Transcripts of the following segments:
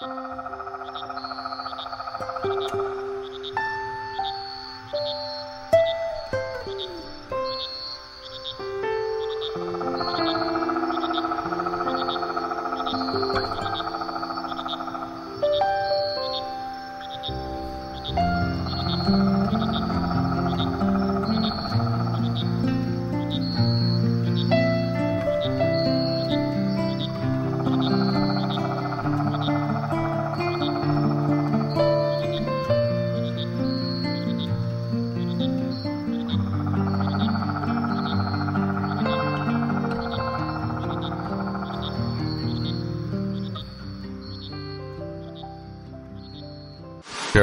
podcast.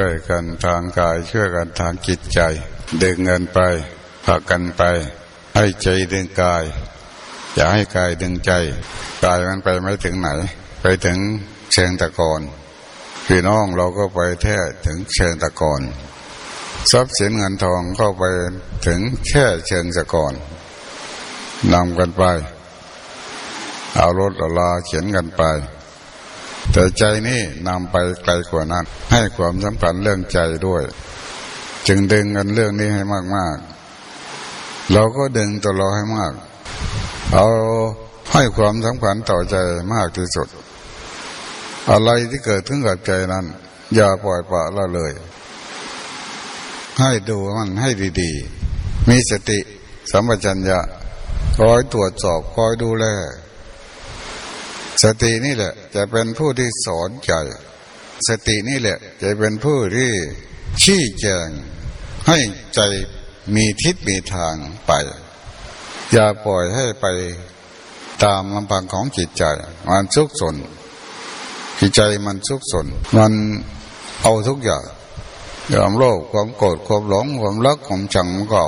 ช่วยกันทางกายช่วยกันทางจิตใจดึงเงินไปพากันไป ให้ใจดึงกาย อย่าให้กายดึงใจกายมันไปไม่ถึงไหน ไปถึงเชิงตะกอนพี่น้องเราก็ไปแท้ถึงเชิงตะกอนทรัพย์สินเงินทองก็ไปถึงแค่เชิงตะกอนนำกันไป เอารถเอาลาเขียนกันไป แต่ใจนี่นำไปไกลกว่านั้น ให้ความสำคัญเรื่องใจด้วย จึงดึงกันเรื่องนี้ให้มากๆ เราก็ดึงตัวเราให้มาก เอาให้ความสำคัญต่อใจมากที่สุด อะไรที่เกิดขึ้นกับใจนั้น อย่าปล่อยปละละเลย ให้ดูมันให้ดีๆ มีสติสัมปชัญญะคอยตรวจสอบคอยดูแล สตินี่แหละ จะเป็นผู้ที่สอนใจ สตินี่แหละ จะเป็นผู้ที่ชี้แจง ให้ใจมีทิศมีทางไป อย่าปล่อยให้ไปตามลำพังของจิตใจ มันสุกสนจิตใจมันสุกสน มันเอาทุกอย่างยอมโลภความโกรธความหลงความรักความชังมันเก่า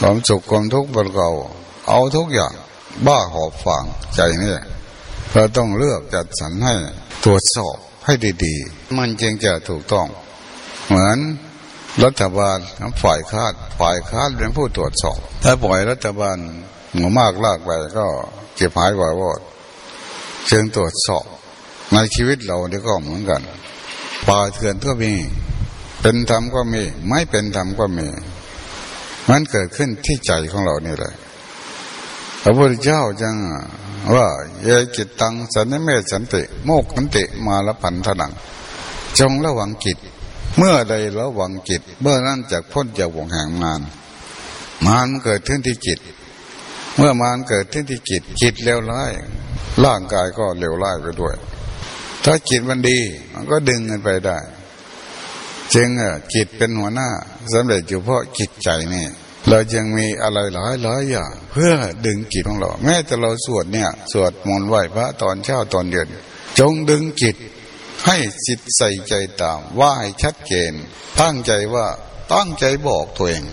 ความสุขความทุกข์มันเก่าเอาทุกอย่าง บ้าหอบฝังใจนี่ เราต้องเลือกจัดสรรให้ตรวจสอบให้ดีๆ มันจึงจะถูกต้อง เหมือนรัฐบาลฝ่ายคาดฝ่ายคาดเป็นผู้ตรวจสอบ ถ้าปล่อยรัฐบาลหัวมากลากไปก็เก็บหายกว่าวอดจึงตรวจสอบในชีวิตเราเนี่ยก็เหมือนกันป่าเถื่อนก็มี เป็นธรรมก็มี ไม่เป็นธรรมก็มี มันเกิดขึ้นที่ใจของเรานี่แหละ ระพุทธเจ้าจังว่าเยจิตตังสันนิเมสันติ โมกขันติมาละพันธนัง จงระวังจิต เมื่อใดระวังจิตเมื่อนั้นจากพ้นจากวงแห่งมานมานเกิดขึ้นที่จิต เมื่อมานเกิดขึ้นที่จิต จิตเลวร้าย ร่างกายก็เลวร้ายไปด้วย ถ้าจิตมันดีมันก็ดึงกันไปได้ จึงอะจิตเป็นหัวหน้าสำเร็จอยู่เพราะจิตใจนี่ เรายังมีอะไรหลายหลายอย่างเพื่อดึงจิตของเรา แม้แต่เราสวดเนี่ย สวดมนต์ไหว้พระตอนเช้าตอนเย็นจงดึงจิตให้จิตใส่ใจตาม ว่าให้ชัดเจนตั้งใจว่าตั้งใจบอกตัวเอง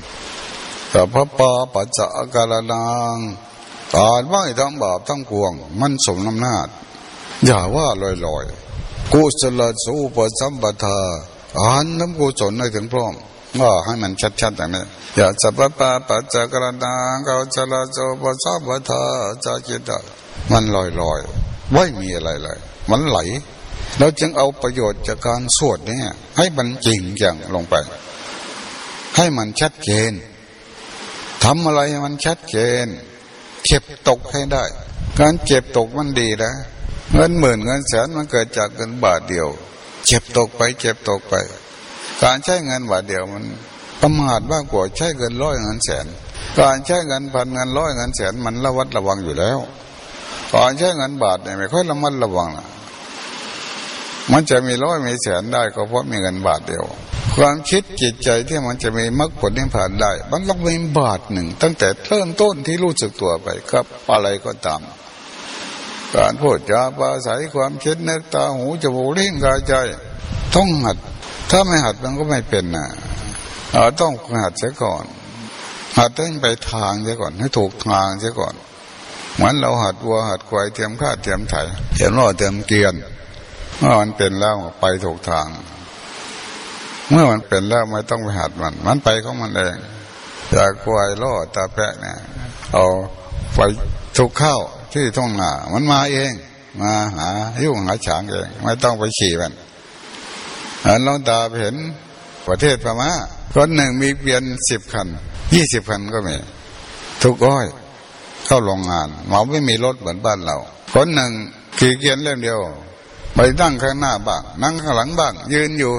แต่พระปาปัจจกาลนางตานไหวทั้งบาปทั้งปวง มันสมน้ำน้าอย่าว่าลอยๆกุศลสูปสัมปทาอ่านน้ำกุศลให้ถึงพร้อม ก็ให้มันชัดๆอย่างนี้อย่าสัพพะปัจจกรณาเกาจลาโจปสัพพทาจาจิตมันลอยลอยไม่มีอะไรเลยมันไหลเราจึงเอาประโยชน์จากการสวดเนี่ย ให้มันจริงอย่างลงไป ให้มันชัดเจนทำอะไรมันชัดเจนเก็บตกให้ได้ การเก็บตกมันดีนะเงินหมื่นเงินแสนมันเกิดจากเงินบาทเดียวเจ็บตกไปเจ็บตกไป การใช้เงินบาทเดียวมันประมาทมากกว่าใช้เงินร้อยเงินแสน การใช้เงินพันเงินร้อยเงินแสนมันระวัดระวังอยู่แล้วการใช้เงินบาทเนี่ยไม่ค่อยระมัดระวังนะมันจะมีร้อยมีแสนได้ก็เพราะมีเงินบาทเดียว ความคิดจิตใจที่มันจะมีมรรคผลนิพพานได้ มันต้องมีบาทหนึ่ง ตั้งแต่เริ่มต้นที่รู้สึกตัวไปครับอะไรก็ตาม การพูดจาปราศัยความคิดนึกตาหูจมูกลิ้นกายใจ ต้องหัด ถ้าไม่หัดมันก็ไม่เป็นนะเราต้องหัดเสียก่อน หัดต้องไปทางเสียก่อน ให้ถูกทางเสียก่อนเหมือนเราหัดวัวหัดควายเตรียมข้าเตรียมไถเตรียมล้อเตรียมเกียนเมื่อมันเป็นแล้วไปถูกทาง เมื่อมันเป็นแล้วไม่ต้องไปหัดมัน มันไปของมันเองจากควายล้อตาแปะเนี่ยเอาไปถูกเข้าที่ท้องหน้ามันมาเอง มาหายุ่งหาฉางเอง ไม่ต้องไปฉี่มัน นลองตาเห็นประเทศพม่าคนหนึ่งมีเปลี่ยนสิบคันยี่สิบคันก็มีทุกอ้อย เข้าโรงงานหมอไม่มีรถเหมือนบ้านเรา คนหนึ่งขี่เกียนเล่มเดียว ไปนั่งข้างหน้าบ้างนั่งข้างหลังบ้าง ยืนอยู่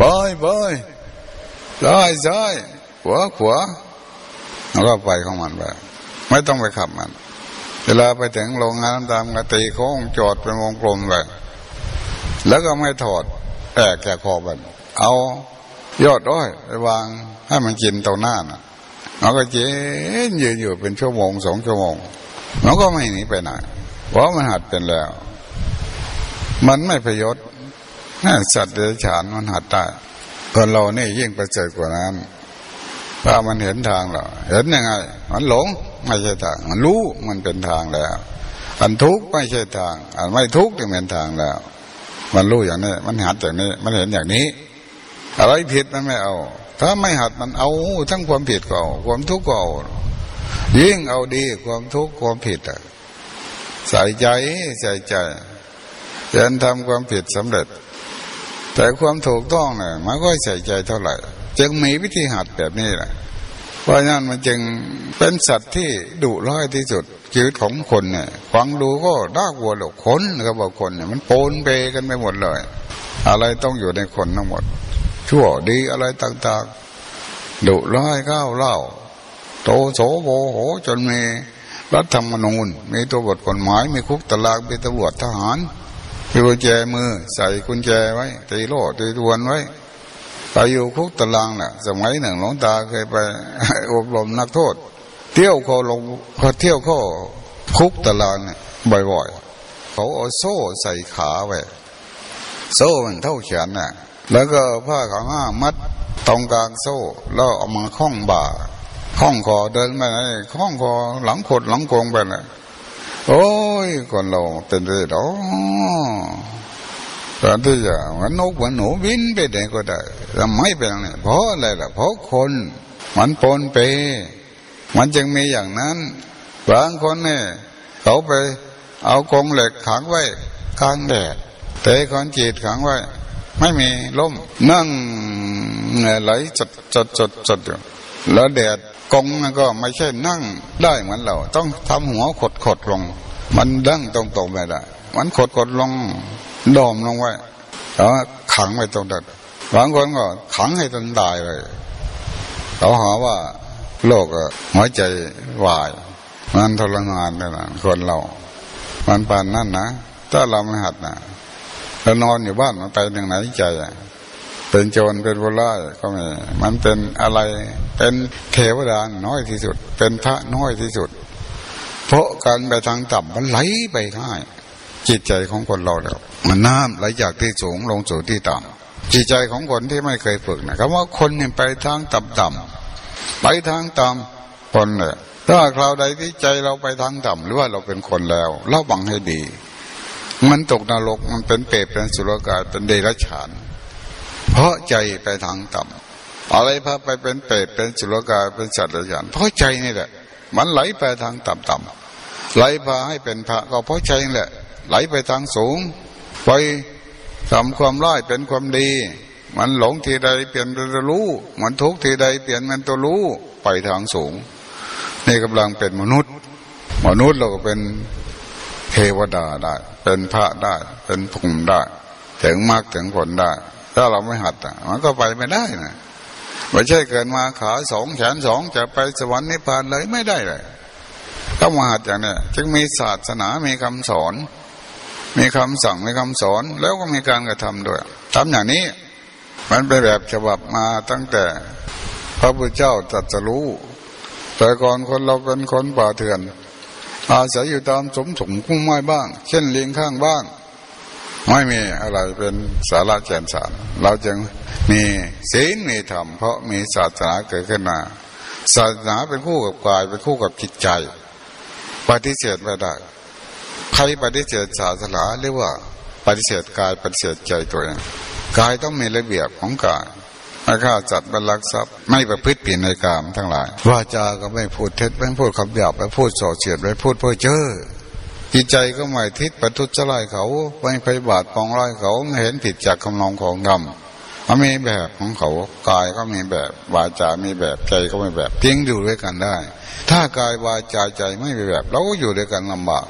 บอยบอยซ้ายซ้ายขวาขวแล้วก็ไปของมันไปไม่ต้องไปขับมัน เวลาไปถึงโรงงานตามกติโค้งจอดเป็นวงกลมไปแล้วก็ไม่ถอด แอกแกคอมันเอายอดอ้อยไปวางให้มันกินตรงหน้าน่ะมันก็เจ๊ยืนอยู่เป็นชั่วโมงสองชั่วโมงมันก็ไม่หนีไปไหนเพราะมันหัดเป็นแล้ว มันไม่ประโยชน์สัตว์เดรัจฉานมันหัดได้คนเรานี่ยิ่งประเสริฐกว่านั้นถ้ามันเห็นทางเราเห็นยังไง มันหลงไม่ใช่ทาง มันรู้มันเป็นทางแล้ว อันทุกข์ไม่ใช่ทาง อันไม่ทุกข์เป็นทางแล้ว มันรู้อย่างนี้ มันหัดอย่างนี้ มันเห็นอย่างนี้ อะไรผิดมันไม่เอา ถ้าไม่หัดมันเอา ทั้งความผิดก็เอาความทุกข์ก็เอายิ่งเอาดีความทุกข์ความผิดอะใส่ใจใส่ใจจนทำความผิดสำเร็จ แต่ความถูกต้องเนี่ยมันก็ใส่ใจเท่าไหร่ จึงมีวิธีหัดแบบนี้แหละเพราะนั้นมันจึงเป็นสัตว์ที่ดุร้ายที่สุด ชีวิตของคนเนี่ยฟังดูก็น่ากลัวหรอกคนเขาบอกคนเนี่ยมันโปนเปกันไปหมดเลย อะไรต้องอยู่ในคนทั้งหมด ชั่วดีอะไรต่างๆดุร้ายก้าวเล่า โตโสโบโห จนมีรัฐธรรมนูญ มีตัวบทกฎหมาย มีคุกตารางมีตำรวจทหารมีกุญแจมือ ใส่กุญแจไว้ตีโล่ตีดวนไว้ไปอยู่คุกตารางน่ะ สมัยหนึ่งหลวงตาเคยไปอบรมนักโทษ เที่ยวเขาลงเขาเที่ยวเขาคุกตารางเนี่ยบ่อยๆ เขาเอาโซ่ใส่ขาไว้โซ่มันเท่าแขนน่ะ แล้วก็ผ้าขาวม้ามัดตรงกลางโซ่ แล้วเอามาคล้องบ่าคล้องคอเดินไปไหนคล้องคอหลังขดหลังโกงไปเลยโอ้ยคนเราเป็นเรื่องอ๋อตอนที่จะเหมือนนกมือนหนูบินไปไหนก็ได้ทำไมเป็นอย่างนี้เพราะอะไรล่ะเพราะคนมันปนเป มันจึงมีอย่างนั้นบางคนเนี่ยเขาไปเอากรงเหล็กขังไว้กลางแดดเตะคอนจีดขังไว้ ไม่มีล่มนั่งไหลจดจดจดจดอยู่แล้วแดดกงมันก็ไม่ใช่นั่งได้เหมือนเรา ต้องทำหัวขดขดลง มันดั้งตรงตรงไม่ได้มันขดขดลงดอมลงไว้แล้วขังไว้ตรงนั้นบางคนก็ขังให้จนตายเลยเขาหาว่า โลกหัวใจวาย มันทรมานนี่นะคนเรา มันปานนั่นนะถ้าเราไม่หัดนะเรานอนอยู่บ้านมันไปทางไหนใจเป็นโจรเป็นผู้ร้ายก็ไม่มันเป็นอะไรเป็นเทวดาน้อยที่สุด เป็นพระน้อยที่สุด เพราะการไปทางต่ำมันไหลไปง่ายจิตใจของคนเราแล้วมันน้ำไหลจากที่สูงลงสู่ที่ต่ำจิตใจของคนที่ไม่เคยฝึกนะคำว่าคนเนี่ยไปทางต่ำๆ ไปทางต่ำคนเนี่ยถ้าคราวใดที่ใจเราไปทางต่ำหรือว่าเราเป็นคนแล้วเราบังให้ดี มันตกนรกมันเป็นเปรตเป็นสุรกายเป็นเดรัจฉาน เพราะใจไปทางต่ำอะไรพาไปเป็นเปรตเป็นสุรกายเป็นสัตว์เดรัจฉาน เพราะใจนี่แหละ มันไหลไปทางต่ำๆไหลพาให้เป็นพระก็เพราะใจนี่แหละ ไหลไปทางสูง ไปทำความร้ายเป็นความดี มันหลงทีใดเปลี่ยนเป็นตัวรู้ มันทุกทีใดเปลี่ยนเป็นตัวรู้ ไปทางสูง นี่กำลังเป็นมนุษย์ มนุษย์เราก็เป็นเทวดาได้ เป็นพระได้ เป็นภูมิได้ ถึงมากถึงผลได้ ถ้าเราไม่หัดอะ มันก็ไปไม่ได้นะไม่ใช่เกิดมาขาสองแขนสองจะไปสวรรค์นิพพานเลยไม่ได้เลยต้องมาหัดอย่างนี้จึงมีศาสนา มีคำสอน มีคำสั่ง มีคำสอน แล้วก็มีการกระทำด้วยทำอย่างนี้ มันเป็นแบบฉบับมาตั้งแต่พระพุทธเจ้าตรัสรู้ แต่ก่อนคนเราเป็นคนป่าเถื่อน อาศัยอยู่ตามสมถงคุ้มไม้บ้าง เช่นเลี้ยงข้างบ้างไม่มีอะไรเป็นสาระแก่นสาร เราจึงมีศีลมีธรรม เพราะมีศาสนาเกิดขึ้นมา ศาสนาเป็นคู่กับกายเป็นคู่กับจิตใจ ปฏิเสธไม่ได้ ใครปฏิเสธศาสนาเรียกว่าปฏิเสธกายปฏิเสธใจตัวเอง กายต้องมีระเบียบของกายไม่ฆ่าจัดบรรลักทรัพย์ไม่ประพฤติผิดในกามทั้งหลาย วาจาก็ไม่พูดเท็จไม่พูดคำหยาบไม่พูดส่อเสียดไม่พูดเพ้อเจ้อจิตใจก็ไม่ทิศประทุษร้ายเขาไม่ไปบาดปองร้ายเขาไม่เห็นผิดจากคำนองของธรรมมันมีแบบของเขากายก็มีแบบวาจามีแบบใจก็มีแบบเพียงอยู่ด้วยกันได้ ถ้ากายวาจาใจไม่มีแบบ เราก็อยู่ด้วยกันลำบาก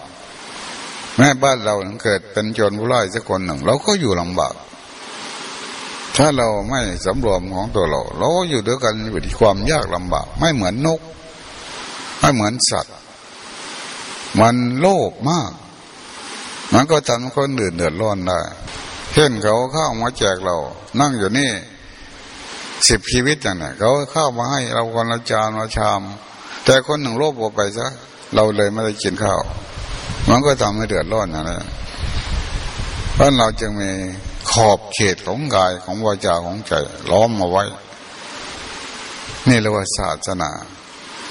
แม่บ้านเราเกิดเป็นโจรผู้ร้ายสักคนหนึ่ง เราก็อยู่ลำบาก ถ้าเราไม่สำรวมของตัวเรา เราก็อยู่ด้วยกันอยู่ที่ความยากลำบาก ไม่เหมือนนก ไม่เหมือนสัตว์ มันโลภมาก มันก็ทำคนอื่นเดือดร้อนได้ เช่นเขาเข้ามาแจกเรา นั่งอยู่นี่สิบชีวิตอย่างนี้เขาเข้ามาให้เราคนละจานละชาม แต่คนหนึ่งโลภออกไปซะเราเลยไม่ได้กินข้าว มันก็ทำให้เดือดร้อนนะนะเพราะเราจึงมี ขอบเขตของกายของวาจาของใจล้อมมาไว้ นี่เรียกว่าศาสนา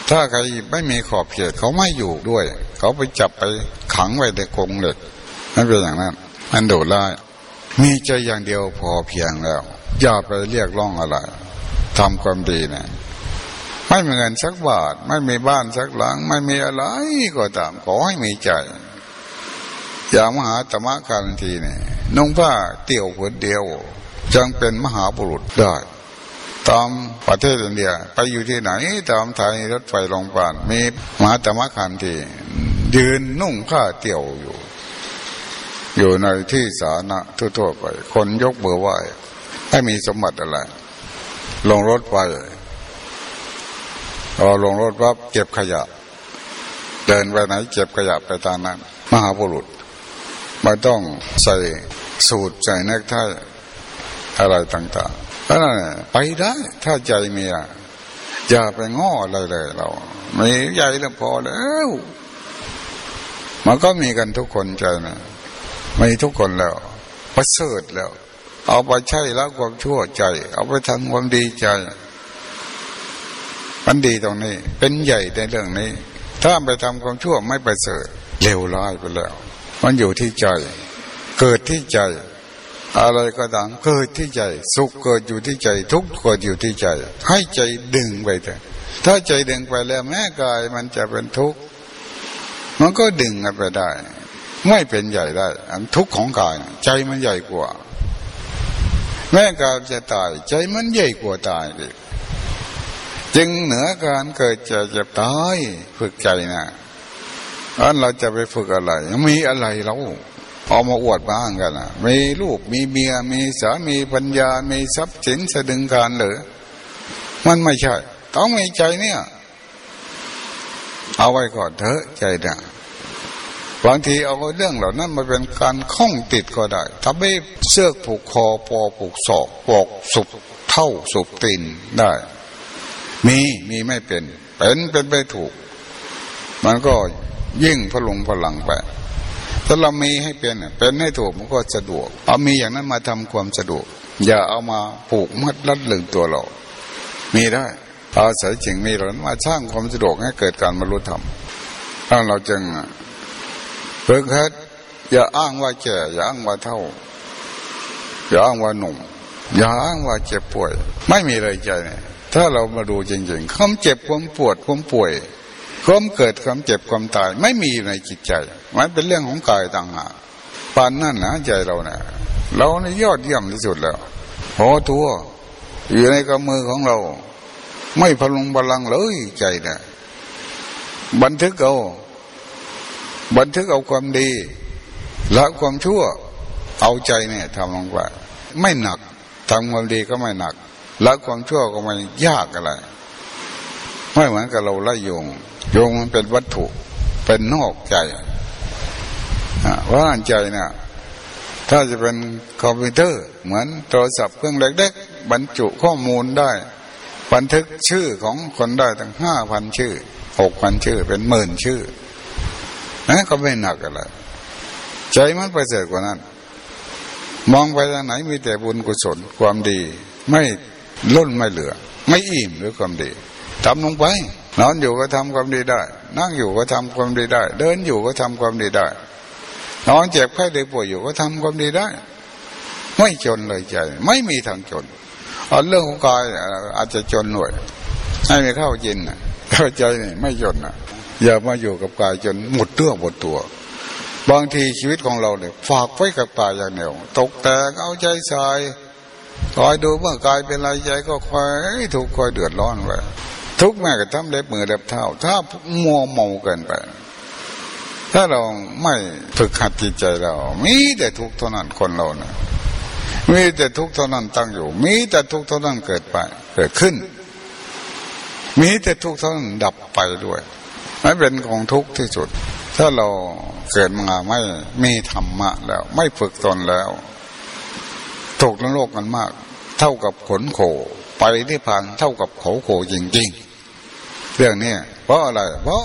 ถ้าใครไม่มีขอบเขตเขาไม่อยู่ด้วย เขาไปจับไปขังไว้ในกรงเหล็กนั่นเป็นอย่างนั้นมันโดดไล่มีใจอย่างเดียวพอเพียงแล้ว อย่าไปเรียกร้องอะไรทำความดีนะไม่มีเงินสักบาท ไม่มีบ้านสักหลัง ไม่มีอะไรก็ตามขอให้มีใจ อย่ามหาธรรมะการทีเนี่ย นุ่งผ้าเตี่ยวผืนเดียวจังเป็นมหาบุรุษได้ ตามประเทศอินเดียไปอยู่ที่ไหน ตามไทยรถไฟลงปานมีมหาธรรมะการทียืนนุ่งผ้าเตี่ยวอยู่ อยู่ในที่สาธารณะทั่วๆไป คนยกเบอร์ไหว้ให้มีสมบัติอะไร ลงรถไปพอลงรถปั๊บเก็บขยะ เดินไปไหนเก็บขยะไปตามนั้น มหาบุรุษไม่ต้องใส่ สูตรใส่เนกไทอะไรต่างๆนั้นไปได้ถ้าใจมีอะอย่าไปง้ออะไรเลยเราไม่ใหญ่แล้วพอแล้วมันก็มีกันทุกคนใจนะมีทุกคนแล้วประเสริฐแล้ว เอาไปใช้แล้วความชั่วใจ เอาไปทำความดีใจมันดีตรงนี้ เป็นใหญ่ในเรื่องนี้ ถ้าไปทำความชั่วไม่ประเสริฐเลวร้ายไปแล้ว มันอยู่ที่ใจ เกิดที่ใจ อะไรก็ตามเกิดที่ใจ สุขเกิดอยู่ที่ใจ ทุกข์เกิดอยู่ที่ใจ ให้ใจดึงไปเถอะถ้าใจดึงไปแล้วแม่กายมันจะเป็นทุกข์มันก็ดึงกันไปได้ ไม่เป็นใหญ่ได้อันทุกข์ของกาย ใจมันใหญ่กว่า แม่กายจะตาย ใจมันใหญ่กว่าตายดิจึงเหนือการเกิดจะจะตายฝึกใจนะอันเราจะไปฝึกอะไร มีอะไรเรา เอามาอวดบ้างกันนะมีลูกมีเมียมีสามีปัญญา มีทรัพย์สินสะดึงการหรือมันไม่ใช่ ต้องมีใจเนี่ย เอาไว้ก่อนเถอะใจนี่ยบางทีเอาเรื่องเหล่านั้นมาเป็นการข้องติดก็ได้ทำให้เสื้อผูกคอปอผูกศอกปอกสุบเท่าสุบตีนได้ มีมีไม่เป็น เป็นเป็นไปถูก มันก็ยิ่งพลุงพลังไป ถ้าเรามีให้เป็นเป็นให้ถูกมันก็สะดวก เอามีอย่างนั้นมาทำความสะดวก อย่าเอามาผูกมัดรัดลึงตัวเรา มีได้อาศัยจริงมีหรือมาสร้างความสะดวกให้เกิดการบรรลุธรรมถ้าเราจึงฝึกหัดอย่าอ้างว่าแก่อย่าอ้างว่าเท่า อย่าอ้างว่าหนุ่ม อย่าอ้างว่าเจ็บป่วย ไม่มีอะไรใจเนี่ยถ้าเรามาดูจริงๆความเจ็บความปวดความป่วย ความเกิดความเจ็บความตาย ไม่มีในจิตใจ มันเป็นเรื่องของกายต่างหากปานนั่นนะใจเราเนะี่ยเราในยอดเยี่ยมที่สุดแล้วพอตัว อยู่ในกำมือของเรา ไม่พลุงบาลังเลยใจเนะี่ยบันทึกเอา บันทึกเอาความดีละความชั่ว เอาใจเนี่ยทำลงไปไม่หนักทำความดีก็ไม่หนักละความชั่วก็ไม่ยากอะไร ไม่เหมือนกับเราไล่โยงโยงมันเป็นวัตถุเป็นนอกใจว่าใจเนี่ยถ้าจะเป็นคอมพิวเตอร์ เหมือนโทรศัพท์เครื่องเล็กๆบรรจุข้อมูลได้ บันทึกชื่อของคนได้ตั้งห้าพันชื่อหกพันชื่อ เป็นหมื่นชื่อนั่นก็ไม่หนักอะไรใจมันประเสริฐกว่านั้น มองไปทางไหนมีแต่บุญกุศลความดี ไม่ล้นไม่เหลือ ไม่อิ่มด้วยความดี ทำลงไป นอนอยู่ก็ทำความดีได้ นั่งอยู่ก็ทำความดีได้ เดินอยู่ก็ทำความดีได้ นอนเจ็บไข้ได้ป่วยอยู่ก็ทำความดีได้ ไม่จนเลยใจ ไม่มีทางจนเอาเรื่องของกายอาจจะจนหน่วยให้ไม่เข้าจินเข้าใจนี่ไม่จนนะอย่ามาอยู่กับกายจนหมดเตื้องหมดตัว บางทีชีวิตของเราเนี่ยฝากไว้กับตายอย่างเดียวตกแต่งเอาใจใส่คอยดูเมื่อกายเป็นไรใจก็คอยถูกคอยเดือดร้อนไป ทุกแม่ก็ทำเล็บมือเล็บเท้า ถ้ามัวเมาเกินไป ถ้าเราไม่ฝึกหัดจิตใจเรา มีแต่ทุกข์เท่านั้นคนเราเนะมีแต่ทุกข์เท่านั้นตั้งอยู่ มีแต่ทุกข์เท่านั้นเกิดไป เกิดขึ้น มีแต่ทุกข์เท่านั้นดับไปด้วยนั่นเป็นของทุกข์ที่สุด ถ้าเราเกิดมาไม่มีธรรมะแล้ว ไม่ฝึกตนแล้วตกนโลกกันมาก เท่ากับขนโขไปที่พันเท่ากับเขาโขจริง ๆ เรื่องนี้เพราะอะไร เพราะ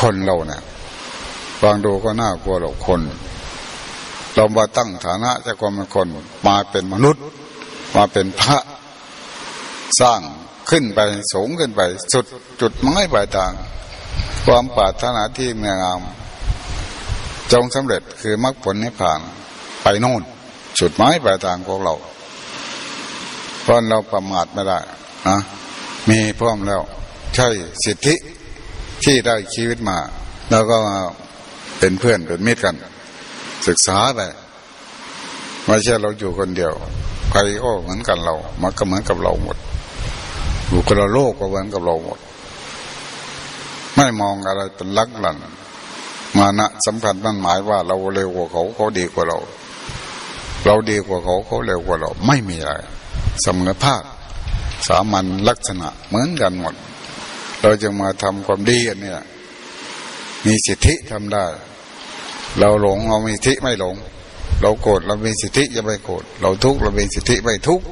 คนเราเนี่ยฟังดูก็น่ากลัวหรอกคนเรามาตั้งฐานะจากความเป็นคนมาเป็นมนุษย์ มาเป็นพระสร้างขึ้นไปสูงขึ้นไป สุดจุดไม้ปลายทาง ความปรารถนาที่เมืองามจงสำเร็จคือมรรคผลนิพพานไปโน่นจุดไม้ปลายทางของเราเพราะเราประมาทไม่ได้นะมีพร้อมแล้ว ใช่สิทธิที่ได้ชีวิตมา แล้วก็เป็นเพื่อนเป็นมิตรกัน ศึกษาไปไม่ใช่เราอยู่คนเดียว ใครก็เหมือนกันเรา มันก็เหมือนกับเราหมดอยู่คนละโลกก็เหมือนกับเราหมด ไม่มองอะไรเป็นลักหลันมานะสำคัญมันหมายว่าเราเร็วกว่าเขาเขาดีกว่าเรา เราดีกว่าเขาเขาเร็วกว่าเรา ไม่มีอะไรสมรภาคสามัญลักษณะเหมือนกันหมด เราจะมาทำความดีอันนี้มีสิทธิทำได้ เราหลงเรามีสิทธิไม่หลง เราโกรธเรามีสิทธิจะไม่โกรธเราทุกข์เรามีสิทธิไม่ทุกข์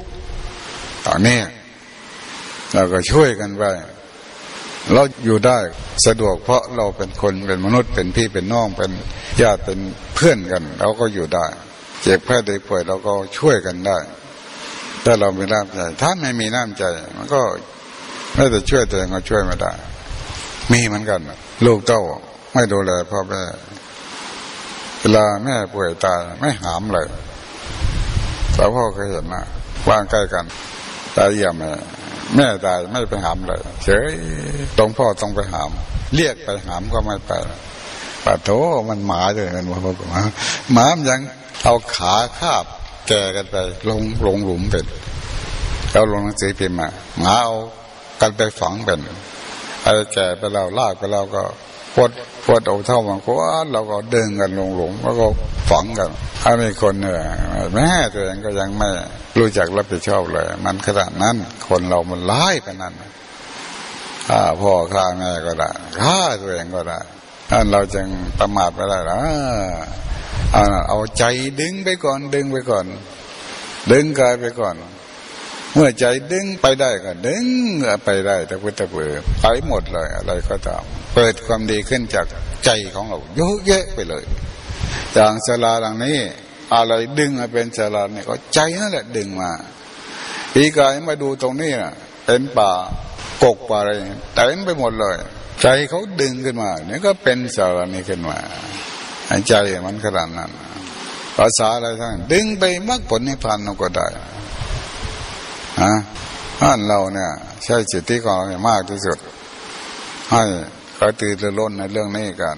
ตอนนี้เราก็ช่วยกันไปเราอยู่ได้สะดวกเพราะเราเป็นคนเป็นมนุษย์เป็นพี่เป็นน้องเป็นญาติเป็นเพื่อนกัน เราก็อยู่ได้ เจ็บแค่ได้ป่วยเราก็ช่วยกันได้ ถ้าเรามีน้ำใจ ถ้าไม่มีน้ำใจ มันก็ ไม่แต่ช่วยตัวเองก็ช่วยไม่ได้ มีเหมือนกันลูกเต้าไม่ดูแลพ่อแม่เวลาแม่ป่วยตายไม่หามเลยแต่พ่อเคยเห็นนะวางใกล้กันตายเยี่ยมแม่ตายไม่ไปหามเลยเฉยตรงพ่อต้องไปหาม เรียกไปหามก็ไม่ไปปะโถมันหมาเลยมันว่าหมาหมามยังเอาขาคาบแก่กันไปลงลงหลุมเป็นเอาลงหนังสือพิมพ์มาหมาเอา กันไปฝังเป็นอะไรแก่ไปเราลากไปเราก็พดพดเอาเท่ามันก็เราก็เดินกันลงหลุมแล้วก็ฝังกันถ้ามีคนเนี่ยแม่ตัวเองก็ยังไม่รู้จักรับผิดชอบเลย มันขนาดนั้น คนเรามันร้ายขนาดนั้นฆ่าพ่อฆ่าแม่ก็ได้ฆ่าตัวเองก็ได้ท่นเราจึงประมาทไม่ได้หรอเอาใจดึงไปก่อนดึงไปก่อน ดึงกายไปก่อน เมื่อใจดึงไปได้ก็ดึงไปได้แต่พุทธเบือไปหมดเลยอะไรก็ตามเปิดความดีขึ้นจากใจของเราเยอะแยะไปเลยอย่างศาลาหลังนี้ อะไรดึงมาเป็นศาลาเนี่ยก็ใจนั่นแหละดึงมาปีกายมาดูตรงนี้นะเป็นป่ากกป่าอะไรเต็มไปหมดเลย ใจเขาดึงขึ้นมาเนี่ยก็เป็นศาลานี้ขึ้นมาใจมันขนาดนั้นภาษาอะไรทั้งดึงไปมรรคผลนิพพานเราก็ได้ ฮะท่านเราเนี่ย ใช้จิตที่ของเรามากที่สุด ให้กระตือรือร้นในเรื่องนี้กัน